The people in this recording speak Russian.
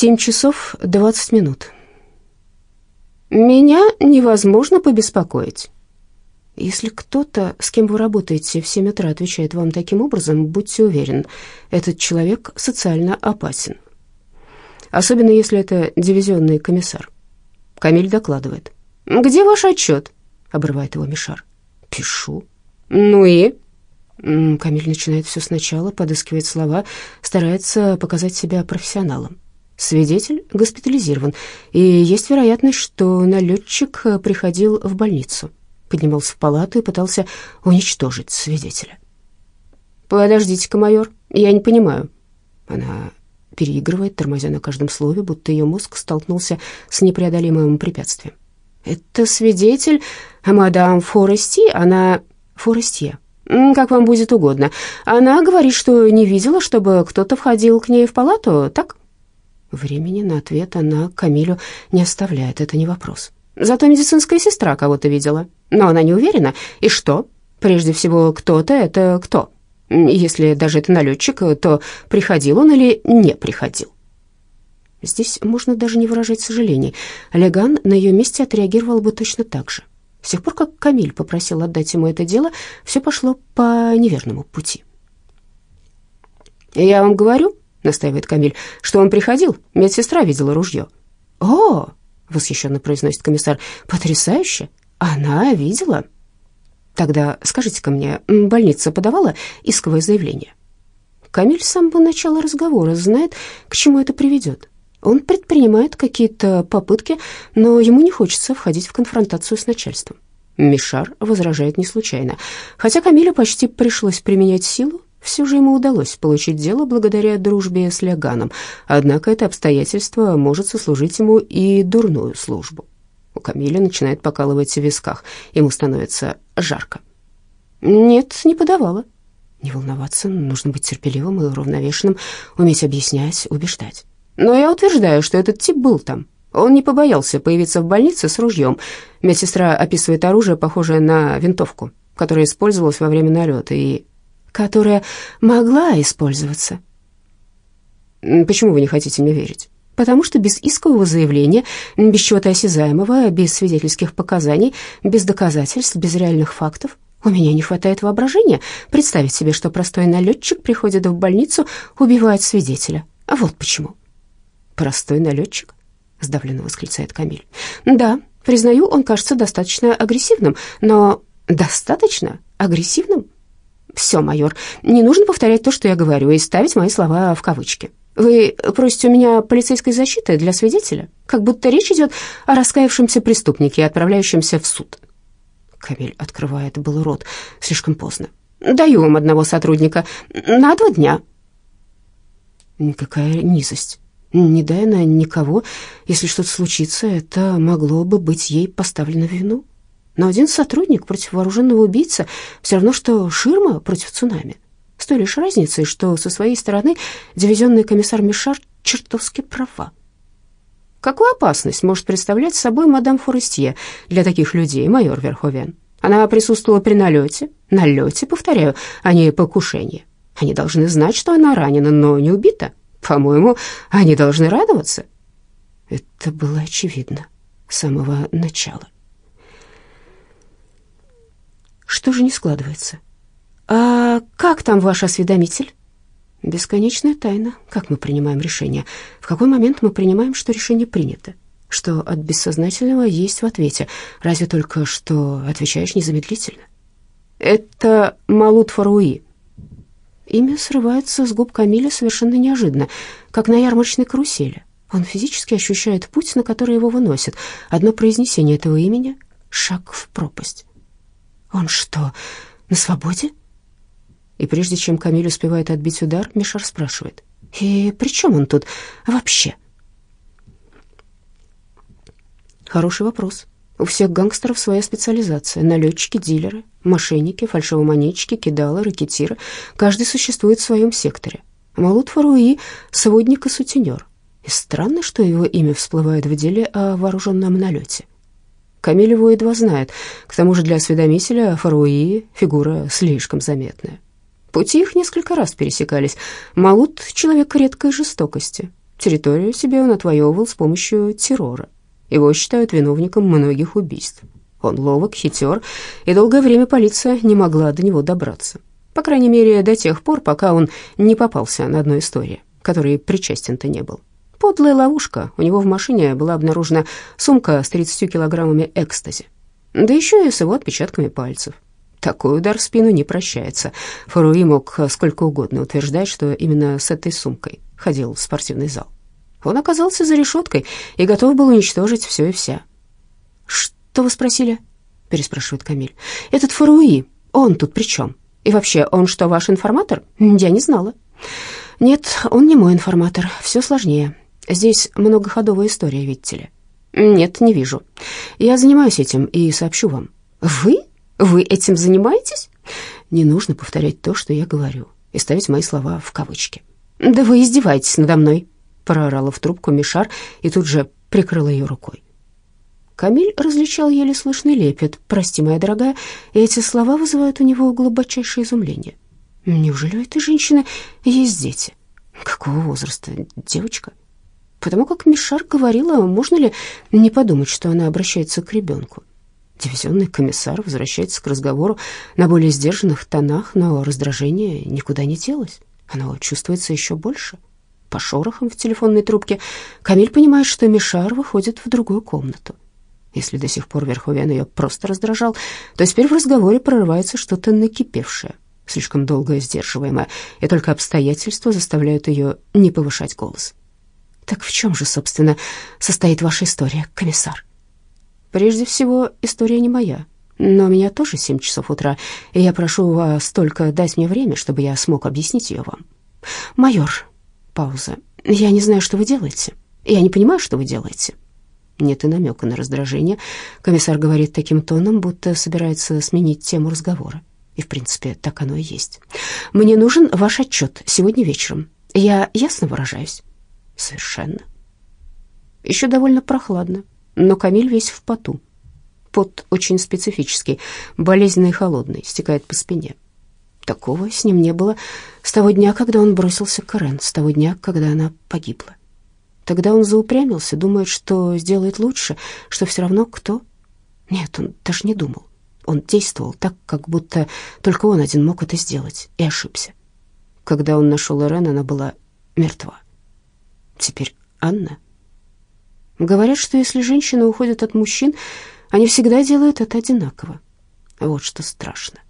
Семь часов двадцать минут. Меня невозможно побеспокоить. Если кто-то, с кем вы работаете в 7 утра, отвечает вам таким образом, будьте уверены, этот человек социально опасен. Особенно если это дивизионный комиссар. Камиль докладывает. «Где ваш отчет?» — обрывает его Мишар. «Пишу». «Ну и?» Камиль начинает все сначала, подыскивает слова, старается показать себя профессионалом. Свидетель госпитализирован, и есть вероятность, что налетчик приходил в больницу, поднимался в палату и пытался уничтожить свидетеля. «Подождите-ка, майор, я не понимаю». Она переигрывает, тормозя на каждом слове, будто ее мозг столкнулся с непреодолимым препятствием. «Это свидетель, мадам Форести, она...» «Форестье», как вам будет угодно. Она говорит, что не видела, чтобы кто-то входил к ней в палату, так? Времени на ответ она Камилю не оставляет, это не вопрос. Зато медицинская сестра кого-то видела, но она не уверена. И что? Прежде всего, кто-то — это кто? Если даже это налетчик, то приходил он или не приходил? Здесь можно даже не выражать сожалений. Леган на ее месте отреагировал бы точно так же. С тех пор, как Камиль попросил отдать ему это дело, все пошло по неверному пути. «Я вам говорю», — настаивает Камиль, — «что он приходил, медсестра видела ружье». «О!» — восхищенно произносит комиссар. «Потрясающе! Она видела?» «Тогда скажите-ка мне, больница подавала исковое заявление?» Камиль с самого начала разговора знает, к чему это приведет. Он предпринимает какие-то попытки, но ему не хочется входить в конфронтацию с начальством. Мишар возражает не случайно. Хотя Камилю почти пришлось применять силу, все же ему удалось получить дело благодаря дружбе с Леганом, однако это обстоятельство может сослужить ему и дурную службу. У Камиля начинает покалывать в висках, ему становится жарко. «Нет, не подавала». Не волноваться, нужно быть терпеливым и уравновешенным, уметь объяснять, убеждать. Но я утверждаю, что этот тип был там. Он не побоялся появиться в больнице с ружьем. Медсестра описывает оружие, похожее на винтовку, которое использовалось во время налета и которая могла использоваться. Почему вы не хотите мне верить? Потому что без искового заявления, без чего-то осязаемого, без свидетельских показаний, без доказательств, без реальных фактов у меня не хватает воображения представить себе, что простой налетчик приходит в больницу, убивает свидетеля. А вот почему. «Простой налетчик?» — сдавленно восклицает Камиль. «Да, признаю, он кажется достаточно агрессивным, но достаточно агрессивным?» «Все, майор, не нужно повторять то, что я говорю, и ставить мои слова в кавычки. Вы просите у меня полицейской защиты для свидетеля, как будто речь идет о раскаявшемся преступнике, отправляющемся в суд». Камиль открывает был рот слишком поздно. «Даю вам одного сотрудника на два дня». Никакая низость. Не дай она никого, если что-то случится, это могло бы быть ей поставлено в вину. Но один сотрудник против вооруженного убийцы все равно, что ширма против цунами. С той лишь разницей, что со своей стороны дивизионный комиссар Мишар чертовски права. Какую опасность может представлять собой мадам Форестье для таких людей, майор Верховен? Она присутствовала при налете, налете, повторяю, а не покушении. Они должны знать, что она ранена, но не убита. По-моему, они должны радоваться. Это было очевидно с самого начала. Что же не складывается? А как там ваш осведомитель? Бесконечная тайна. Как мы принимаем решение? В какой момент мы принимаем, что решение принято? Что от бессознательного есть в ответе? Разве только что отвечаешь незамедлительно? Это Малут Фаруи, Имя срывается с губ Камиля совершенно неожиданно, как на ярмарочной карусели. Он физически ощущает путь, на который его выносит. Одно произнесение этого имени — шаг в пропасть. Он что, на свободе? И прежде чем Камиль успевает отбить удар, Мишар спрашивает. «И при чем он тут вообще?» Хороший вопрос. У всех гангстеров своя специализация. Налетчики, дилеры, мошенники, фальшивомонетчики, кидалы, ракетиры. Каждый существует в своем секторе. Малут Фаруи — сводник и сутенер. И странно, что его имя всплывает в деле о вооруженном налете. Камиль его едва знает. К тому же для осведомителя Фаруи фигура слишком заметная. Пути их несколько раз пересекались. Малут — человек редкой жестокости. Территорию себе он отвоевывал с помощью террора. Его считают виновником многих убийств. Он ловок, хитер, и долгое время полиция не могла до него добраться. По крайней мере, до тех пор, пока он не попался на одной истории, которой причастен-то не был. Подлая ловушка. У него в машине была обнаружена сумка с 30 килограммами экстази. Да еще и с его отпечатками пальцев. Такой удар в спину не прощается. Фаруи мог сколько угодно утверждать, что именно с этой сумкой ходил в спортивный зал. Он оказался за решеткой и готов был уничтожить все и вся. «Что вы спросили?» — переспрашивает Камиль. «Этот Фаруи, он тут при чем? И вообще, он что, ваш информатор? Я не знала». «Нет, он не мой информатор. Все сложнее. Здесь многоходовая история, видите ли». «Нет, не вижу. Я занимаюсь этим и сообщу вам». «Вы? Вы этим занимаетесь?» «Не нужно повторять то, что я говорю, и ставить мои слова в кавычки». «Да вы издеваетесь надо мной», — проорала в трубку Мишар и тут же прикрыла ее рукой. Камиль различал еле слышный лепет. «Прости, моя дорогая», эти слова вызывают у него глубочайшее изумление. «Неужели у этой женщины есть дети? Какого возраста? Девочка?» Потому как Мишар говорила, можно ли не подумать, что она обращается к ребенку. Дивизионный комиссар возвращается к разговору на более сдержанных тонах, но раздражение никуда не делось. Оно чувствуется еще больше. По шорохам в телефонной трубке Камиль понимает, что Мишар выходит в другую комнату. Если до сих пор Верховен ее просто раздражал, то теперь в разговоре прорывается что-то накипевшее, слишком долго сдерживаемое, и только обстоятельства заставляют ее не повышать голос. «Так в чем же, собственно, состоит ваша история, комиссар?» «Прежде всего, история не моя, но у меня тоже семь часов утра, и я прошу вас только дать мне время, чтобы я смог объяснить ее вам. Майор, пауза, я не знаю, что вы делаете. Я не понимаю, что вы делаете. Нет и намека на раздражение. Комиссар говорит таким тоном, будто собирается сменить тему разговора. И, в принципе, так оно и есть. Мне нужен ваш отчет сегодня вечером. Я ясно выражаюсь? Совершенно. Еще довольно прохладно, но Камиль весь в поту. Пот очень специфический, болезненный и холодный, стекает по спине. Такого с ним не было с того дня, когда он бросился к Рен, с того дня, когда она погибла. Тогда он заупрямился, думает, что сделает лучше, что все равно кто. Нет, он даже не думал. Он действовал так, как будто только он один мог это сделать, и ошибся. Когда он нашел Ирен, она была мертва. Теперь Анна. Говорят, что если женщины уходят от мужчин, они всегда делают это одинаково. Вот что страшно.